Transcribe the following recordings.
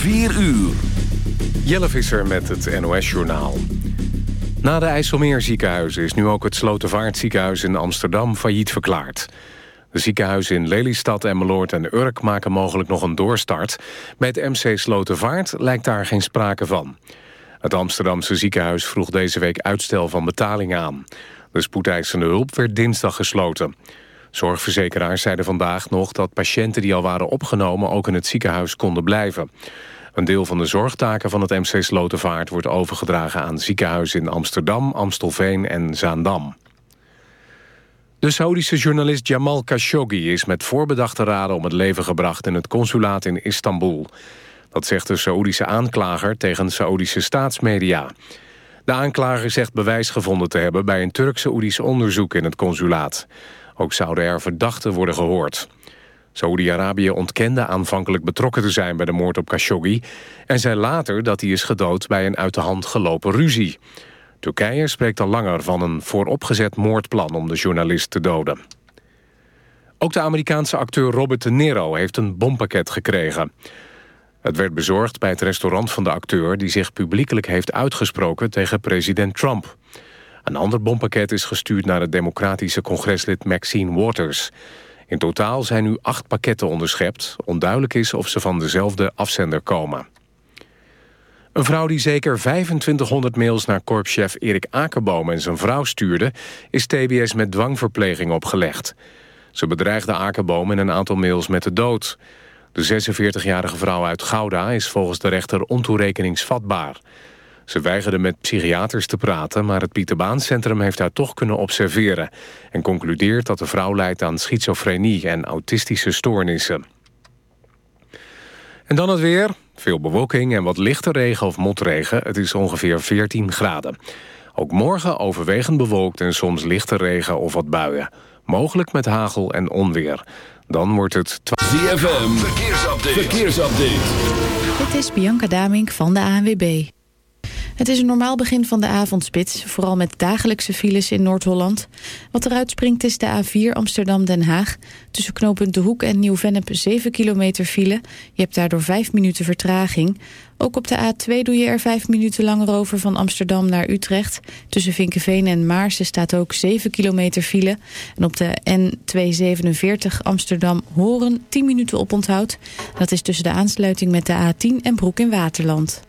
4 uur. Jelle Visser met het NOS-journaal. Na de IJsselmeerziekenhuizen is nu ook het Slotervaartziekenhuis in Amsterdam failliet verklaard. De ziekenhuizen in Lelystad, Emmeloord en Urk maken mogelijk nog een doorstart. Bij het MC Slotervaart lijkt daar geen sprake van. Het Amsterdamse ziekenhuis vroeg deze week uitstel van betaling aan. De spoedeisende hulp werd dinsdag gesloten. Zorgverzekeraars zeiden vandaag nog dat patiënten die al waren opgenomen... ook in het ziekenhuis konden blijven. Een deel van de zorgtaken van het MC Slotervaart wordt overgedragen aan ziekenhuizen in Amsterdam, Amstelveen en Zaandam. De Saoedische journalist Jamal Khashoggi is met voorbedachte raden om het leven gebracht in het consulaat in Istanbul. Dat zegt de Saoedische aanklager tegen Saoedische staatsmedia. De aanklager zegt bewijs gevonden te hebben bij een Turk-Saoedisch onderzoek in het consulaat. Ook zouden er verdachten worden gehoord. Saoedi-Arabië ontkende aanvankelijk betrokken te zijn bij de moord op Khashoggi... en zei later dat hij is gedood bij een uit de hand gelopen ruzie. Turkije spreekt al langer van een vooropgezet moordplan om de journalist te doden. Ook de Amerikaanse acteur Robert De Niro heeft een bompakket gekregen. Het werd bezorgd bij het restaurant van de acteur... die zich publiekelijk heeft uitgesproken tegen president Trump. Een ander bompakket is gestuurd naar het democratische congreslid Maxine Waters. In totaal zijn nu acht pakketten onderschept. Onduidelijk is of ze van dezelfde afzender komen. Een vrouw die zeker 2500 mails naar korpschef Erik Akerboom en zijn vrouw stuurde... is TBS met dwangverpleging opgelegd. Ze bedreigde Akerboom in een aantal mails met de dood. De 46-jarige vrouw uit Gouda is volgens de rechter ontoerekeningsvatbaar. Ze weigerde met psychiaters te praten... maar het Pieterbaancentrum heeft haar toch kunnen observeren... en concludeert dat de vrouw lijdt aan schizofrenie en autistische stoornissen. En dan het weer. Veel bewolking en wat lichte regen of motregen. Het is ongeveer 14 graden. Ook morgen overwegend bewolkt en soms lichte regen of wat buien. Mogelijk met hagel en onweer. Dan wordt het... ZFM, verkeersupdate. verkeersupdate. Dit is Bianca Damink van de ANWB. Het is een normaal begin van de avondspits, vooral met dagelijkse files in Noord-Holland. Wat eruit springt is de A4 Amsterdam-Den Haag. Tussen knooppunt De Hoek en Nieuw-Vennep 7 kilometer file. Je hebt daardoor 5 minuten vertraging. Ook op de A2 doe je er 5 minuten langer over van Amsterdam naar Utrecht. Tussen Vinkenveen en Maarsen staat ook 7 kilometer file. En op de N247 Amsterdam-Horen 10 minuten oponthoud. Dat is tussen de aansluiting met de A10 en Broek in Waterland.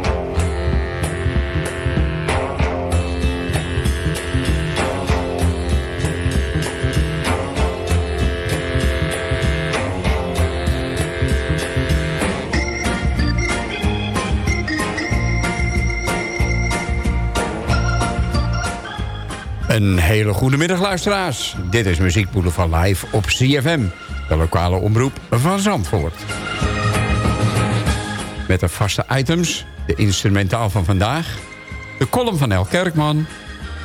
Een hele goede middag, luisteraars. Dit is Muziek van Live op CFM, de lokale omroep van Zandvoort. Met de vaste items, de instrumentaal van vandaag... de column van El Kerkman,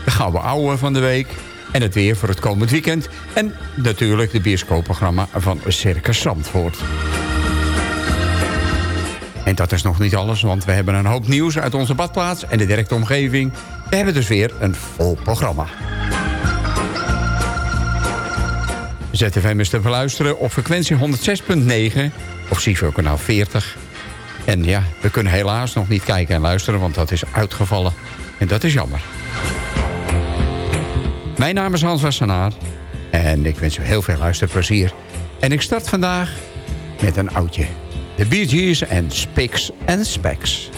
de gouden ouwe van de week... en het weer voor het komend weekend... en natuurlijk de bioscoopprogramma van Circus Zandvoort. En dat is nog niet alles, want we hebben een hoop nieuws uit onze badplaats... en de directe omgeving. We hebben dus weer een vol programma. ZFM is te beluisteren op frequentie 106.9 of CIVO kanaal 40. En ja, we kunnen helaas nog niet kijken en luisteren, want dat is uitgevallen. En dat is jammer. Mijn naam is Hans Wassenaar en ik wens u heel veel luisterplezier. En ik start vandaag met een oudje. De Bee Gees en Spiks and Specks.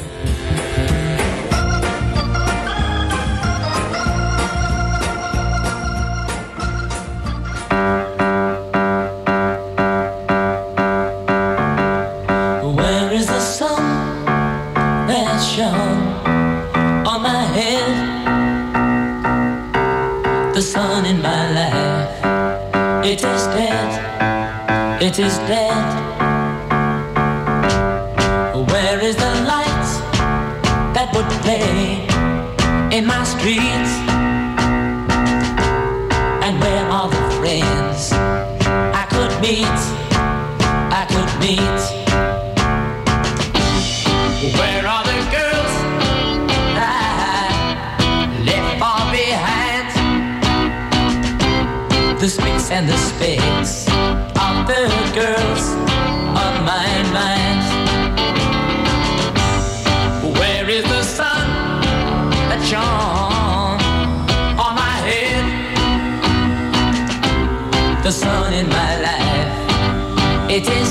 It is dead, it is dead. Where is the light that would play in my streets? And the specks of the girls on my mind. Where is the sun that shone on my head? The sun in my life, it is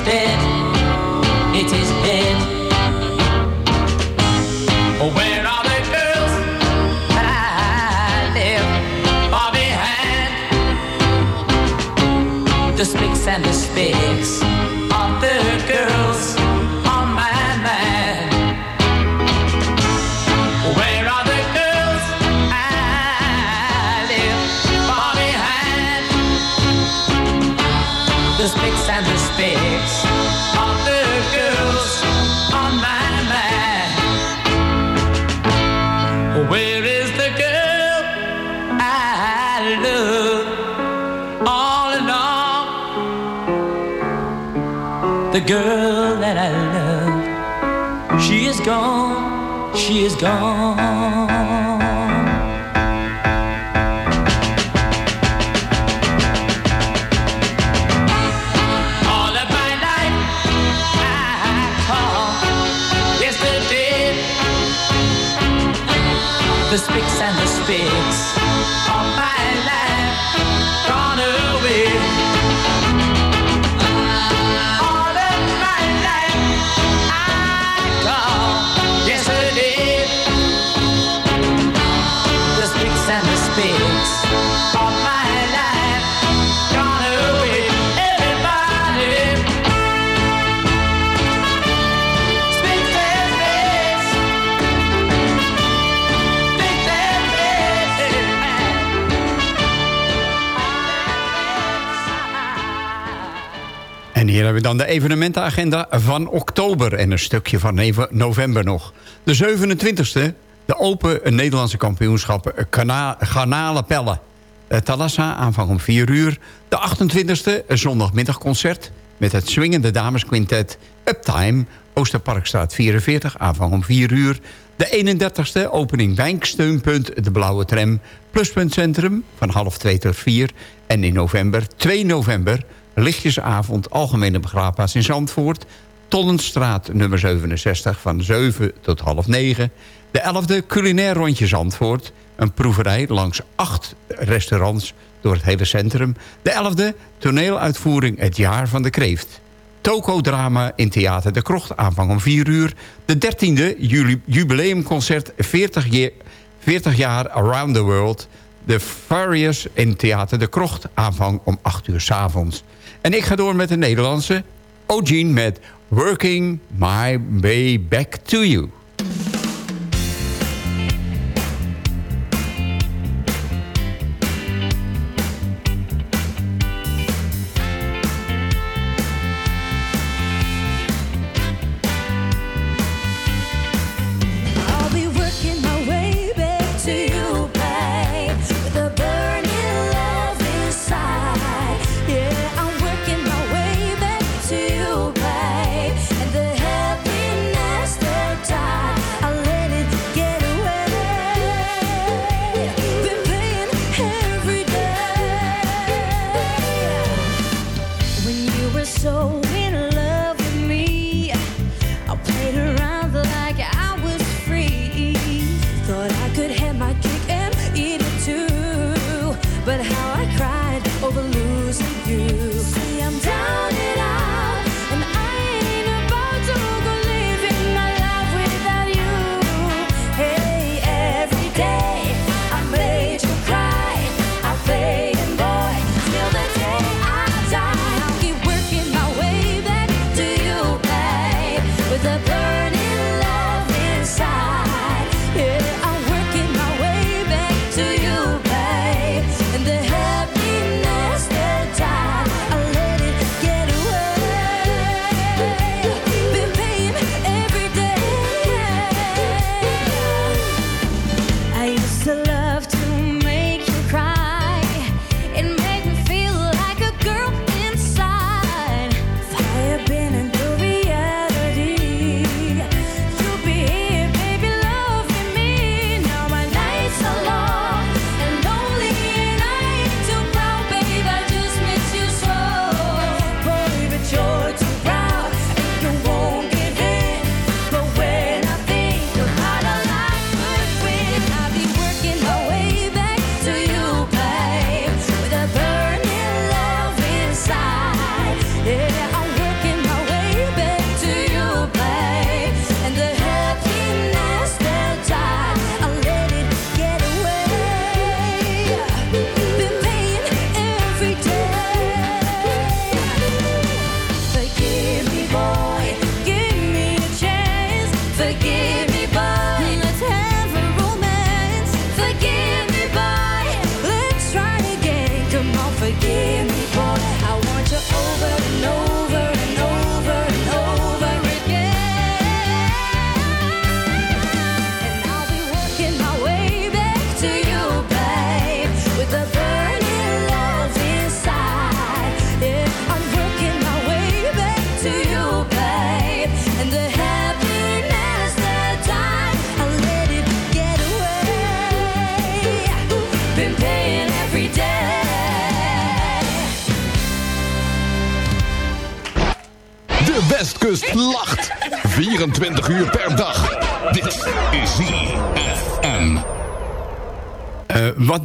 The girl that I love, she is gone, she is gone. All of my life I call yesterday the spicks and the spicks hebben we dan de evenementenagenda van oktober... en een stukje van november nog. De 27e, de Open Nederlandse kampioenschappen Kana- Garnalenpellen. Eh, Thalassa, aanvang om 4 uur. De 28e, een zondagmiddagconcert... met het swingende damesquintet Uptime... Oosterparkstraat 44, aanvang om 4 uur. De 31e, opening Wijnksteunpunt De Blauwe Tram... Pluspuntcentrum van half 2 tot 4. En in november, 2 november... lichtjesavond Algemene Begraafplaats in Zandvoort... Tollenstraat nummer 67 van 7 tot half 9. De 11e culinair rondje Zandvoort. Een proeverij langs acht restaurants door het hele centrum. De 11e toneeluitvoering Het Jaar van de Kreeft. Tokodrama in Theater de Krocht, aanvang om 4 uur. De 13e juli- jubileumconcert 40, je- 40 jaar Around the World. De Farius in Theater de Krocht, aanvang om 8 uur s avonds. En ik ga door met de Nederlandse. Ogene met Working My Way Back to You.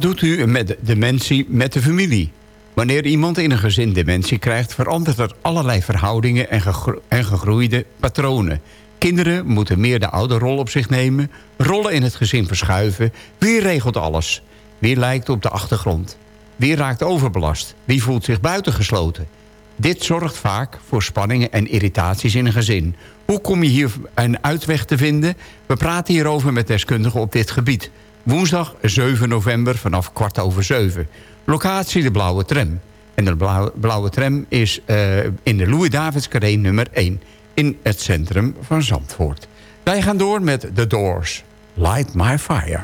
Doet u met dementie met de familie? Wanneer iemand in een gezin dementie krijgt... verandert er allerlei verhoudingen en, en gegroeide patronen. Kinderen moeten meer de ouderrol op zich nemen... rollen in het gezin verschuiven. Wie regelt alles? Wie lijkt op de achtergrond? Wie raakt overbelast? Wie voelt zich buitengesloten? Dit zorgt vaak voor spanningen en irritaties in een gezin. Hoe kom je hier een uitweg te vinden? We praten hierover met deskundigen op dit gebied. Woensdag 7 november vanaf kwart over zeven. Locatie de Blauwe Tram. En de Blauwe, Tram is eh, in de Louis-Davids Carré nummer 1... in het centrum van Zandvoort. Wij gaan door met The Doors. Light My Fire.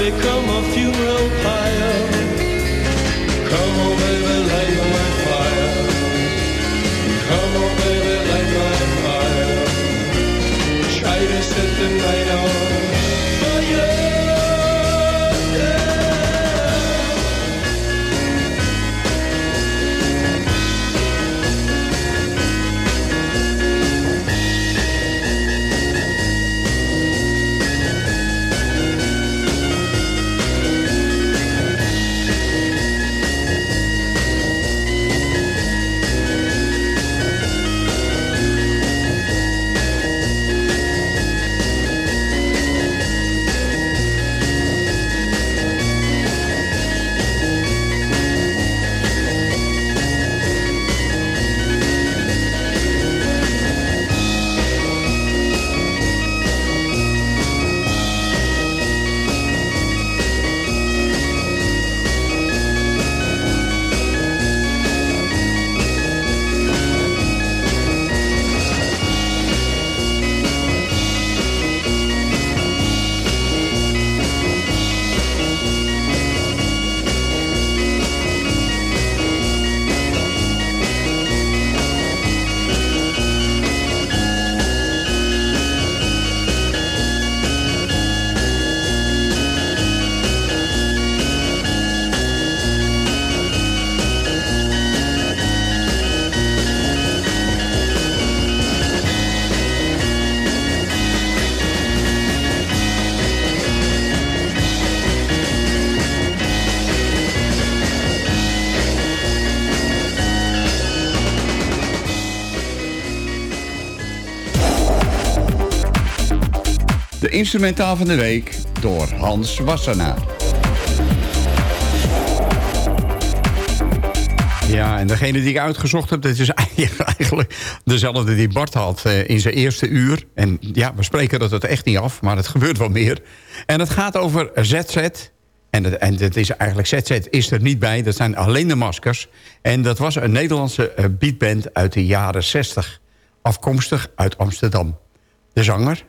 become a funeral pyre. Come on, baby, light my fire. Come on, baby, light my fire. Try to set the night on instrumentaal van de week door Hans Wassenaar. Ja, en degene die ik uitgezocht heb, dat is eigenlijk dezelfde die Bart had eh, in zijn eerste uur. En ja, we spreken dat het echt niet af, maar het gebeurt wel meer. En het gaat over ZZ. En en het is eigenlijk ZZ is er niet bij, dat zijn alleen de maskers. En dat was een Nederlandse eh, beatband uit de jaren 60. Afkomstig uit Amsterdam. De zanger,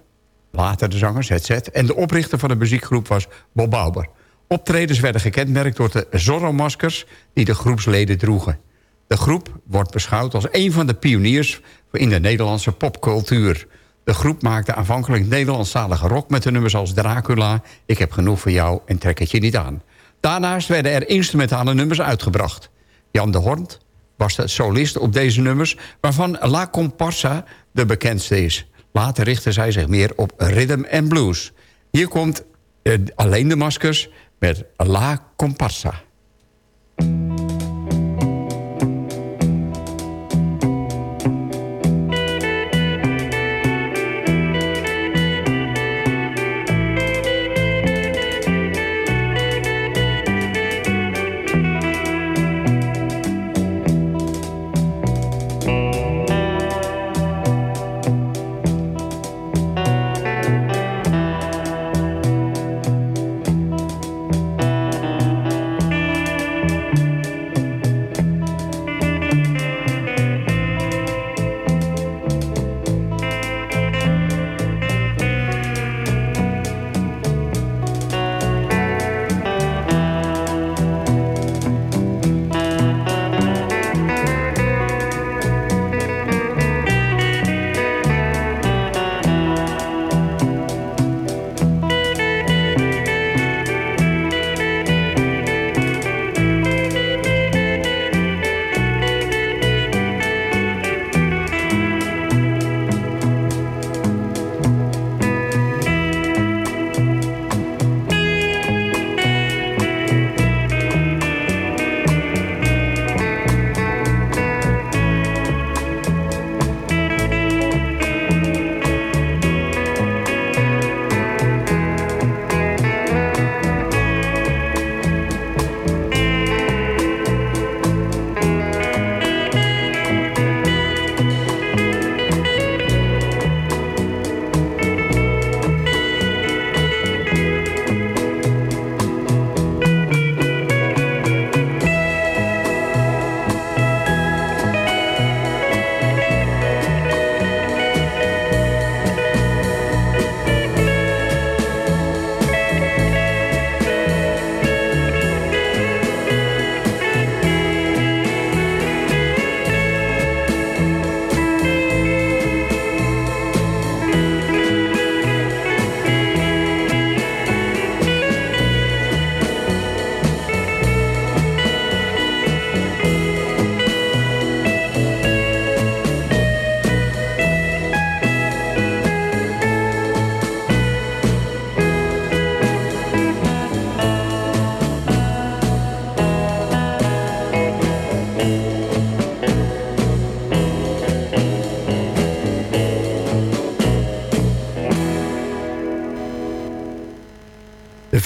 later de zanger ZZ... en de oprichter van de muziekgroep was Bob Bauer. Optredens werden gekenmerkt door de Zorro-maskers... die de groepsleden droegen. De groep wordt beschouwd als een van de pioniers... in de Nederlandse popcultuur. De groep maakte aanvankelijk Nederlandstalige rock... met de nummers als Dracula, Ik heb genoeg voor jou en Trek het je niet aan. Daarnaast werden er instrumentale nummers uitgebracht. Jan de Hornt was de solist op deze nummers... waarvan La Comparsa de bekendste is. Later richtte zij zich meer op rhythm en blues. Hier komt eh, alleen de maskers met La Comparsa.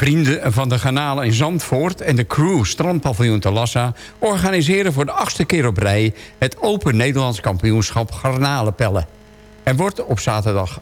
Vrienden van de Garnalen in Zandvoort en de crew Strandpaviljoen Talassa... organiseren voor de achtste keer op rij... het Open Nederlands kampioenschap Garnalenpellen. Er wordt op zaterdag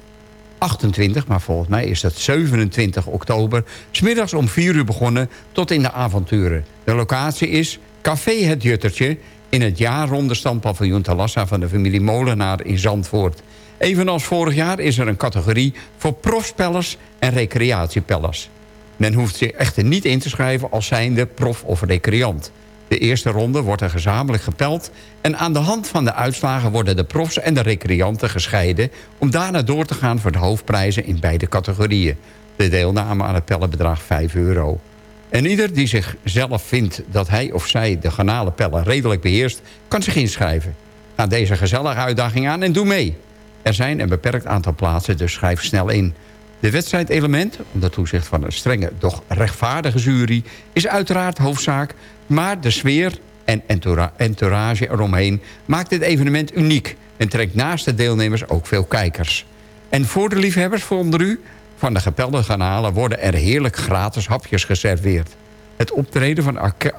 28, maar volgens mij is dat 27 oktober... smiddags om 4 uur begonnen tot in de avonturen. De locatie is Café Het Juttertje... in het jaarronde standpaviljoen Talassa van de familie Molenaar in Zandvoort. Evenals vorig jaar is er een categorie voor profspellers en recreatiepellers. Men hoeft zich echter niet in te schrijven als zijnde prof of recreant. De eerste ronde wordt er gezamenlijk gepeld... en aan de hand van de uitslagen worden de profs en de recreanten gescheiden... om daarna door te gaan voor de hoofdprijzen in beide categorieën. De deelname aan het pellen bedraagt 5 euro. En ieder die zichzelf vindt dat hij of zij de garnalenpellen redelijk beheerst... kan zich inschrijven. Ga deze gezellige uitdaging aan en doe mee. Er zijn een beperkt aantal plaatsen, dus schrijf snel in. De wedstrijdelement, onder toezicht van een strenge, doch rechtvaardige jury... is uiteraard hoofdzaak, maar de sfeer en entoura- entourage eromheen... maakt dit evenement uniek en trekt naast de deelnemers ook veel kijkers. En voor de liefhebbers onder u... van de gepelde garnalen worden er heerlijk gratis hapjes geserveerd. Het optreden van acc-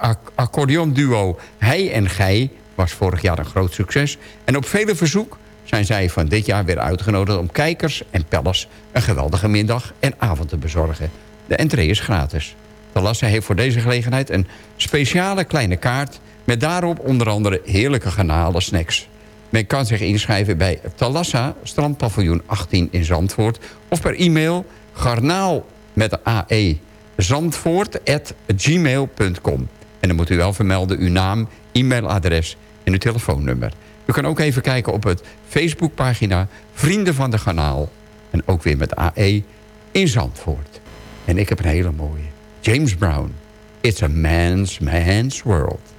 Hij en Gij was vorig jaar een groot succes... en op vele verzoek zijn zij van dit jaar weer uitgenodigd... om kijkers en pellers een geweldige middag en avond te bezorgen. De entree is gratis. Talassa heeft voor deze gelegenheid een speciale kleine kaart... met daarop onder andere heerlijke garnalen snacks. Men kan zich inschrijven bij Talassa, strandpaviljoen 18 in Zandvoort... of per e-mail garnaal met AE zandvoort.gmail.com. En dan moet u wel vermelden uw naam, e-mailadres en uw telefoonnummer. U kan ook even kijken op het Facebookpagina Vrienden van de Garnaal. En ook weer met AE in Zandvoort. En ik heb een hele mooie. James Brown. It's a man's man's world.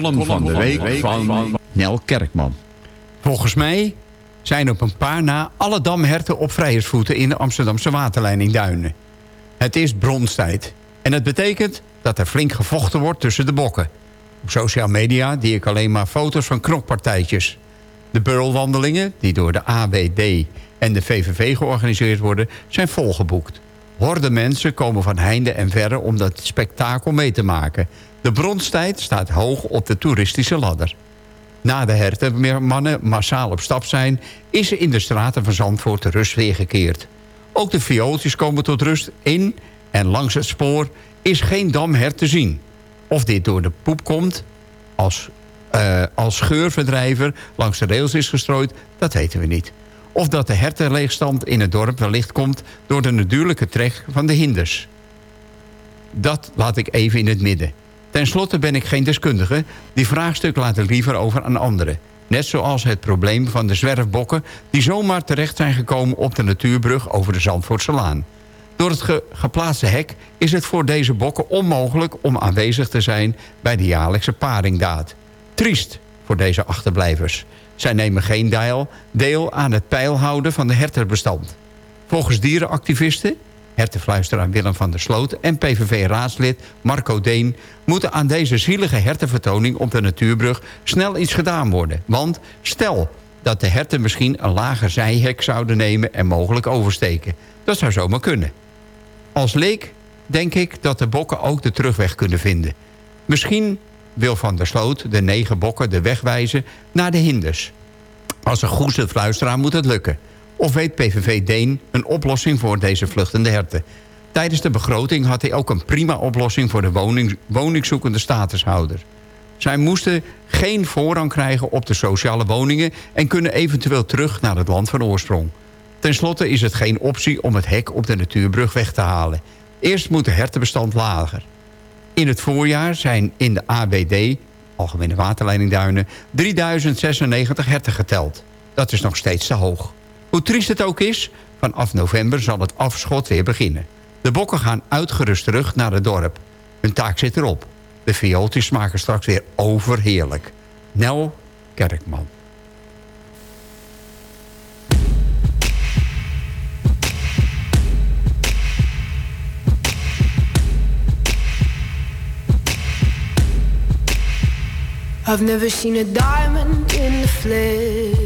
column van de week van Nel Kerkman. Volgens mij zijn op een paar na alle damherten op vrijersvoeten... in de Amsterdamse waterleiding Duinen. Het is bronstijd. En het betekent dat er flink gevochten wordt tussen de bokken. Op social media zie ik alleen maar foto's van knokpartijtjes. De burlwandelingen, die door de ABD en de VVV georganiseerd worden... zijn volgeboekt. Horde mensen komen van heinde en verre om dat spektakel mee te maken. De bronstijd staat hoog op de toeristische ladder. Na de hertenmannen massaal op stap zijn... is er in de straten van Zandvoort de rust weergekeerd. Ook de viooltjes komen tot rust in en langs het spoor is geen damhert te zien. Of dit door de poep komt, als, uh, als scheurverdrijver langs de rails is gestrooid, dat weten we niet. Of dat de hertenleegstand in het dorp wellicht komt door de natuurlijke trek van de hinders. Dat laat ik even in het midden. Ten slotte ben ik geen deskundige. Die vraagstuk laat ik liever over aan anderen. Net zoals het probleem van de zwerfbokken... die zomaar terecht zijn gekomen op de natuurbrug over de Zandvoortse Laan. Door het ge- geplaatste hek is het voor deze bokken onmogelijk... om aanwezig te zijn bij de jaarlijkse paringdaad. Triest voor deze achterblijvers. Zij nemen geen deel, deel aan het pijlhouden van de herterbestand. Volgens dierenactivisten, hertenfluisteraar Willem van der Sloot... en PVV-raadslid Marco Deen... moeten aan deze zielige hertenvertoning op de natuurbrug... snel iets gedaan worden. Want stel dat de herten misschien een lager zijhek zouden nemen... en mogelijk oversteken. Dat zou zomaar kunnen. Als leek denk ik dat de bokken ook de terugweg kunnen vinden. Misschien wil Van der Sloot de negen bokken de weg wijzen naar de hinders. Als een goede fluisteraar moet het lukken. Of weet PVV Deen een oplossing voor deze vluchtende herten? Tijdens de begroting had hij ook een prima oplossing... voor de woning, woningzoekende statushouder. Zij moesten geen voorrang krijgen op de sociale woningen... en kunnen eventueel terug naar het land van oorsprong. Ten slotte is het geen optie om het hek op de natuurbrug weg te halen. Eerst moet de hertenbestand lager. In het voorjaar zijn in de ABD, Algemene Waterleidingduinen... 3096 herten geteld. Dat is nog steeds te hoog. Hoe triest het ook is, vanaf november zal het afschot weer beginnen. De bokken gaan uitgerust terug naar het dorp. Hun taak zit erop. De viooltjes smaken straks weer overheerlijk. Nel Kerkman. I've never seen a diamond in the flesh.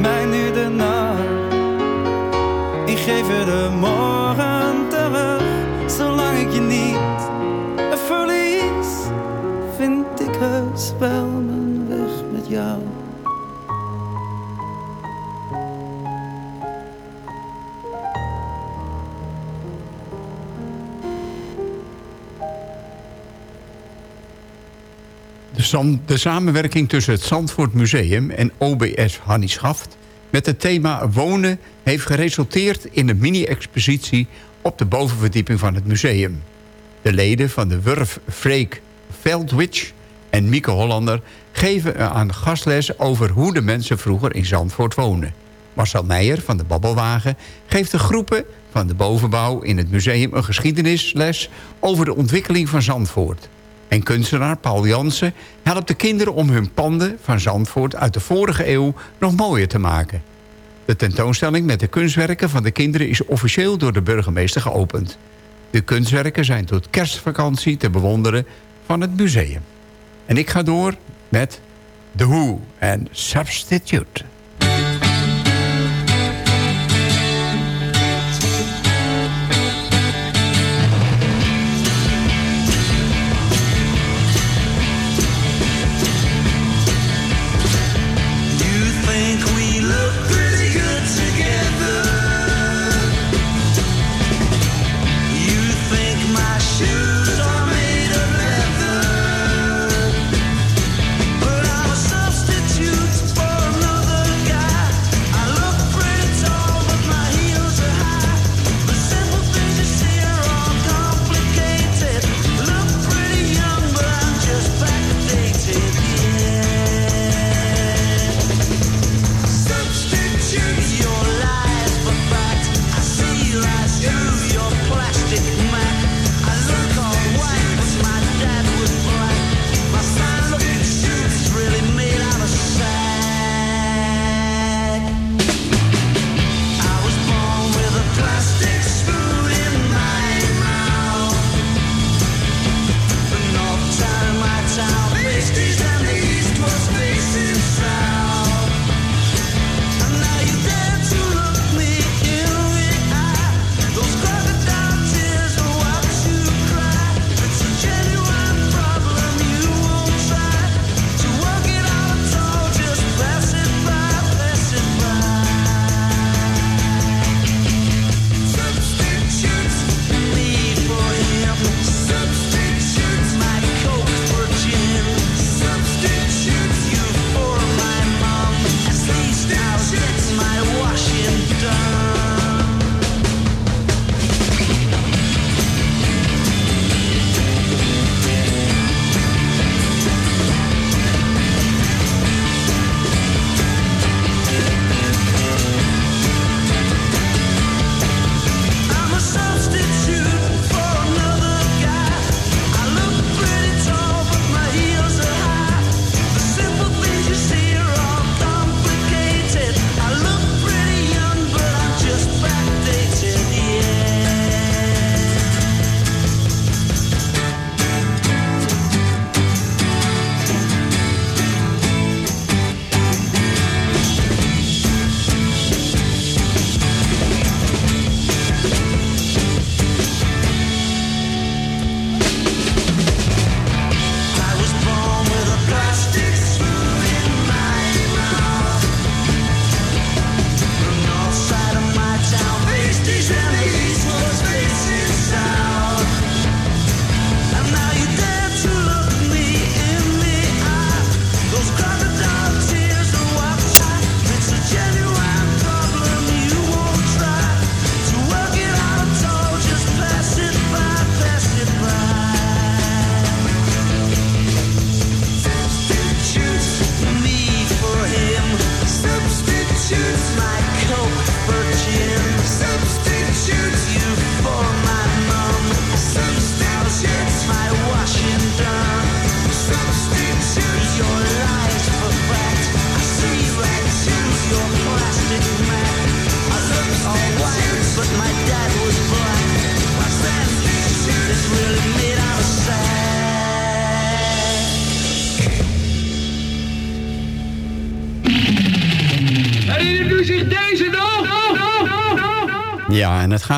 Mij nu de nacht. Ik geef je de morgen terug. Zolang ik je niet verlies, vind ik heus wel mijn weg met jou. De, sam- de samenwerking tussen het Zandvoort Museum en OBS Hannie Schaft... met het thema wonen heeft geresulteerd in een mini-expositie... op de bovenverdieping van het museum. De leden van de Wurf Freek Veldwitch en Mieke Hollander... geven aan gastles over hoe de mensen vroeger in Zandvoort woonden. Marcel Meijer van de Babbelwagen geeft de groepen van de bovenbouw... in het museum een geschiedenisles over de ontwikkeling van Zandvoort... En kunstenaar Paul Jansen helpt de kinderen om hun panden van Zandvoort uit de vorige eeuw nog mooier te maken. De tentoonstelling met de kunstwerken van de kinderen is officieel door de burgemeester geopend. De kunstwerken zijn tot kerstvakantie te bewonderen van het museum. En ik ga door met The Who en Substitute.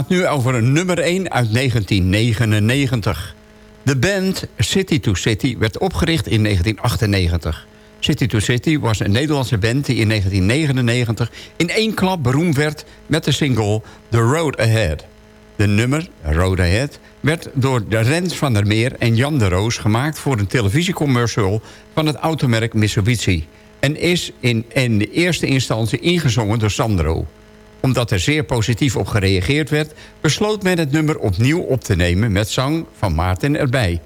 Gaat nu over een nummer 1 uit 1999. De band City to City werd opgericht in 1998. City to City was een Nederlandse band die in 1999 in één klap beroemd werd met de single The Road Ahead. De nummer, Road Ahead, werd door Rens van der Meer en Jan de Roos gemaakt voor een televisiecommercial van het automerk Mitsubishi. En is in, in de eerste instantie ingezongen door Sandro omdat er zeer positief op gereageerd werd... besloot men het nummer opnieuw op te nemen met zang van Maarten erbij.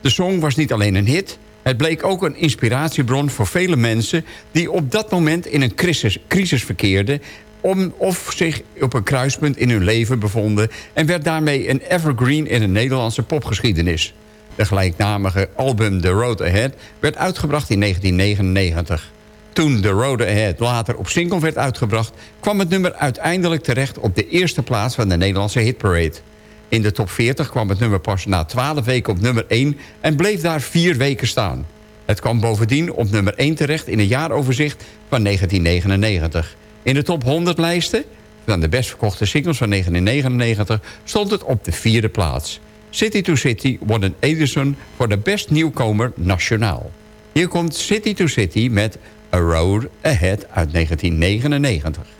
De song was niet alleen een hit... het bleek ook een inspiratiebron voor vele mensen... die op dat moment in een crisis, crisis verkeerden... Om, of zich op een kruispunt in hun leven bevonden... en werd daarmee een evergreen in de Nederlandse popgeschiedenis. De gelijknamige album The Road Ahead werd uitgebracht in 1999. Toen The Road Ahead later op single werd uitgebracht... kwam het nummer uiteindelijk terecht op de eerste plaats van de Nederlandse hitparade. In de top 40 kwam het nummer pas na 12 weken op nummer 1... en bleef daar vier weken staan. Het kwam bovendien op nummer 1 terecht in een jaaroverzicht van 1999. In de top 100 lijsten van de best verkochte singles van 1999... stond het op de vierde plaats. City to City won een Edison voor de best nieuwkomer nationaal. Hier komt City to City met A Road Ahead uit 1999.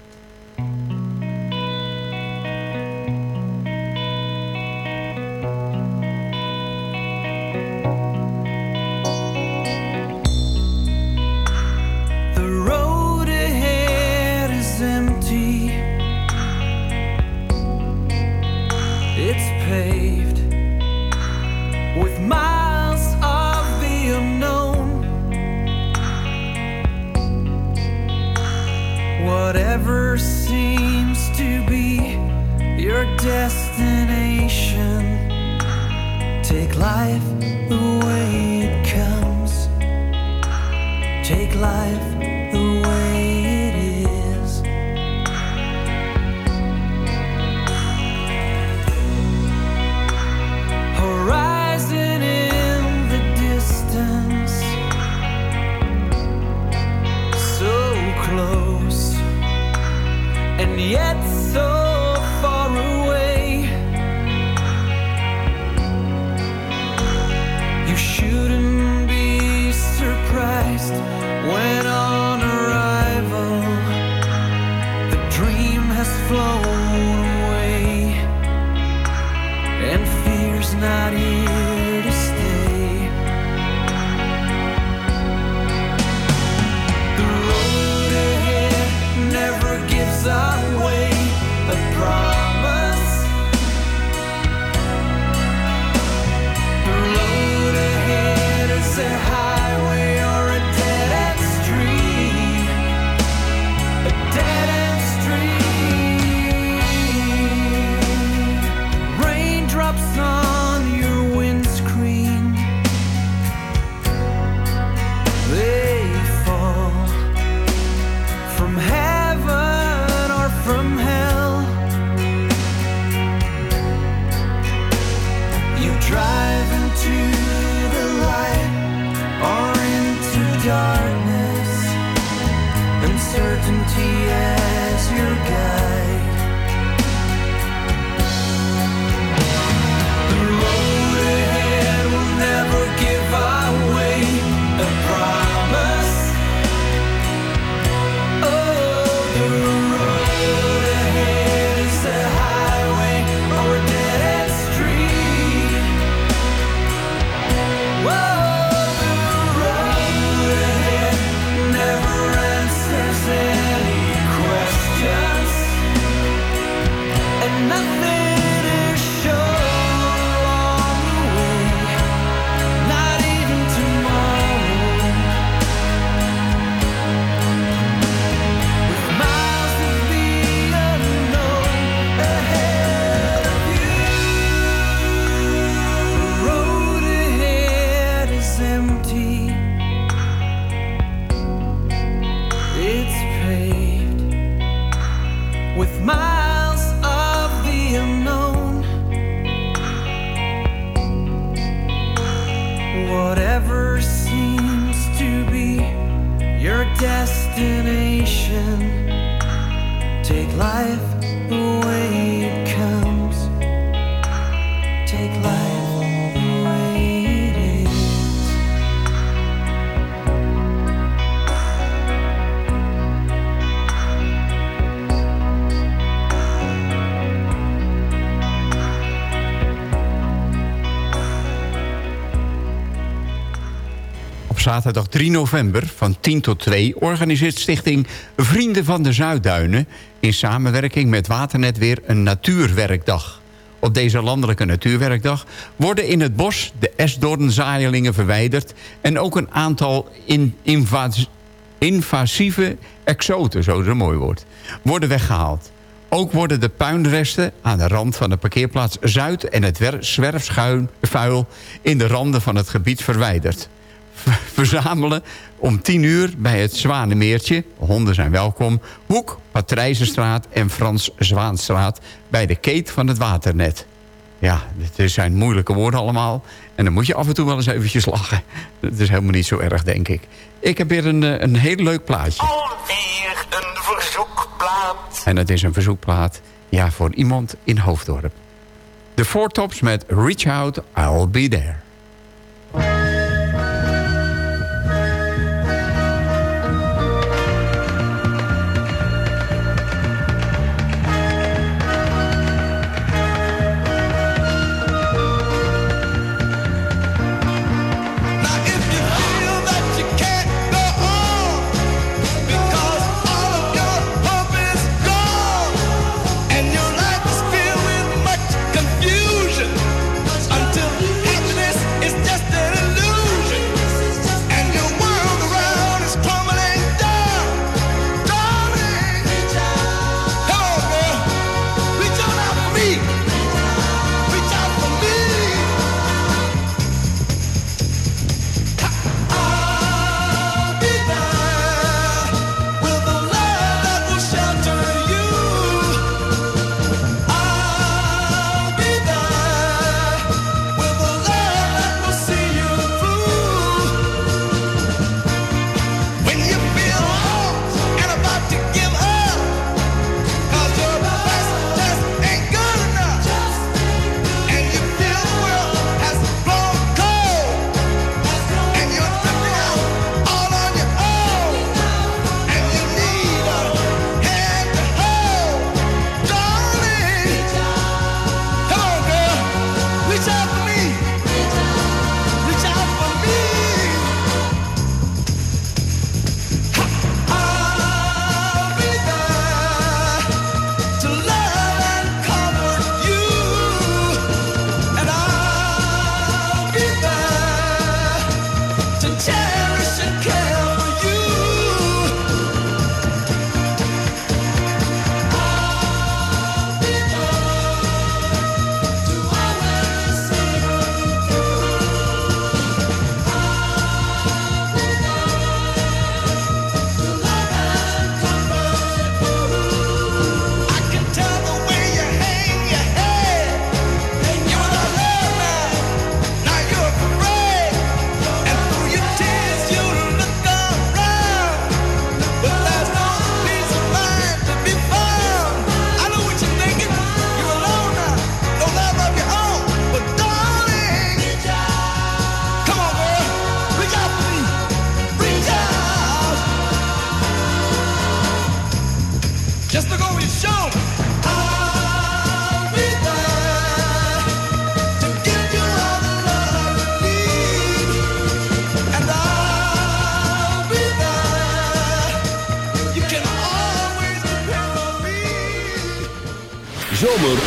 Zaterdag 3 november van 10 tot 2 organiseert Stichting Vrienden van de Zuidduinen... in samenwerking met Waternet weer een natuurwerkdag. Op deze landelijke natuurwerkdag worden in het bos de esdoornzaailingen verwijderd... en ook een aantal in, invas- invasieve exoten, zo is mooi woord, worden weggehaald. Ook worden de puinresten aan de rand van de parkeerplaats Zuid... en het wer- zwerfschuilvuil in de randen van het gebied verwijderd verzamelen om 10 uur bij het Zwanemeertje. Honden zijn welkom. Hoek, Patrijzenstraat en Frans Zwaanstraat... bij de keet van het waternet. Ja, het zijn moeilijke woorden allemaal. En dan moet je af en toe wel eens eventjes lachen. Dat is helemaal niet zo erg, denk ik. Ik heb weer een, eh, een heel leuk plaatje. Alweer een verzoekplaat. En het is een verzoekplaat ja, voor iemand in Hoofddorp. De Four Tops met Reach Out, I'll Be There.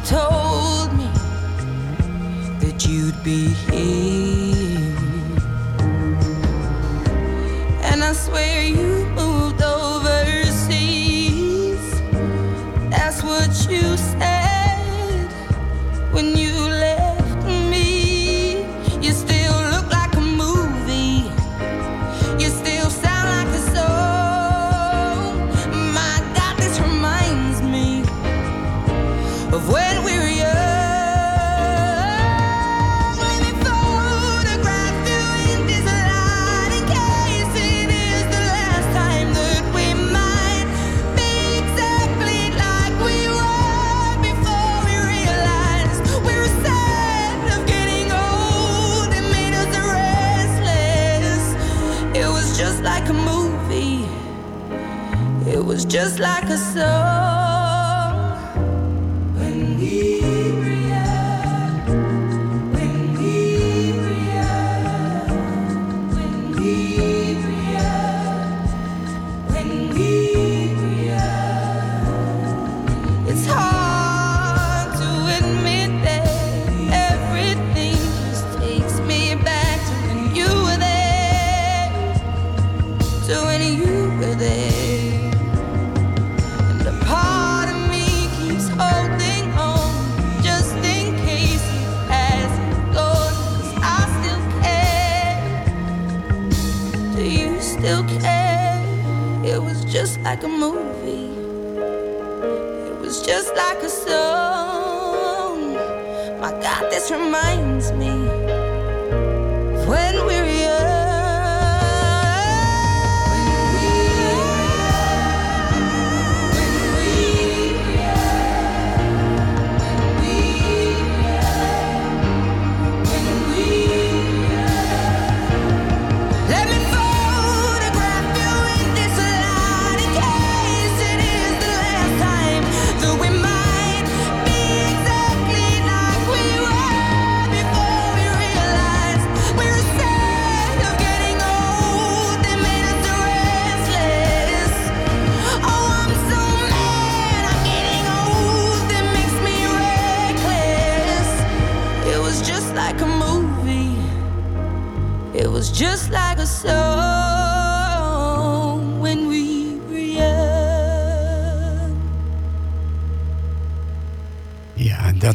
told.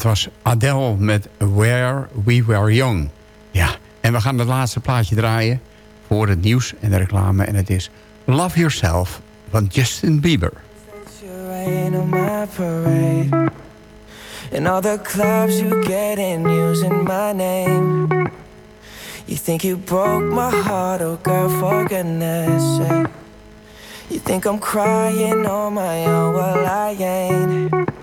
Dat was Adele met Where We Were Young. Ja, en we gaan het laatste plaatje draaien voor het nieuws en de reclame. En het is Love Yourself van Justin Bieber. And all the clubs you get in using my name You think you broke my heart, oh girl, for goodness sake You think I'm crying on my own, well I ain't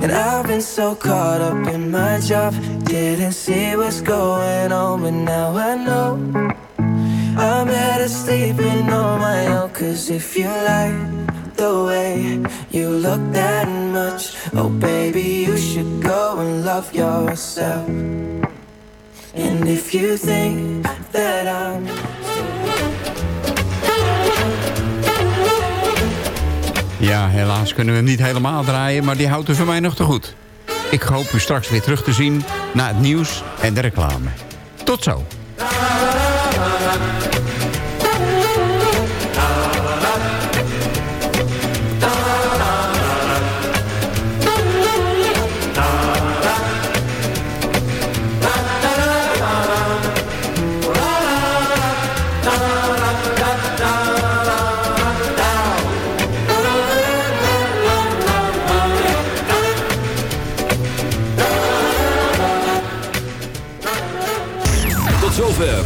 And I've been so caught up in my job, didn't see what's going on, but now I know. I'm better sleeping on my own, cause if you like the way you look that much, oh baby, you should go and love yourself. And if you think that I'm Ja, helaas kunnen we hem niet helemaal draaien, maar die houdt u voor mij nog te goed. Ik hoop u straks weer terug te zien na het nieuws en de reclame. Tot zo.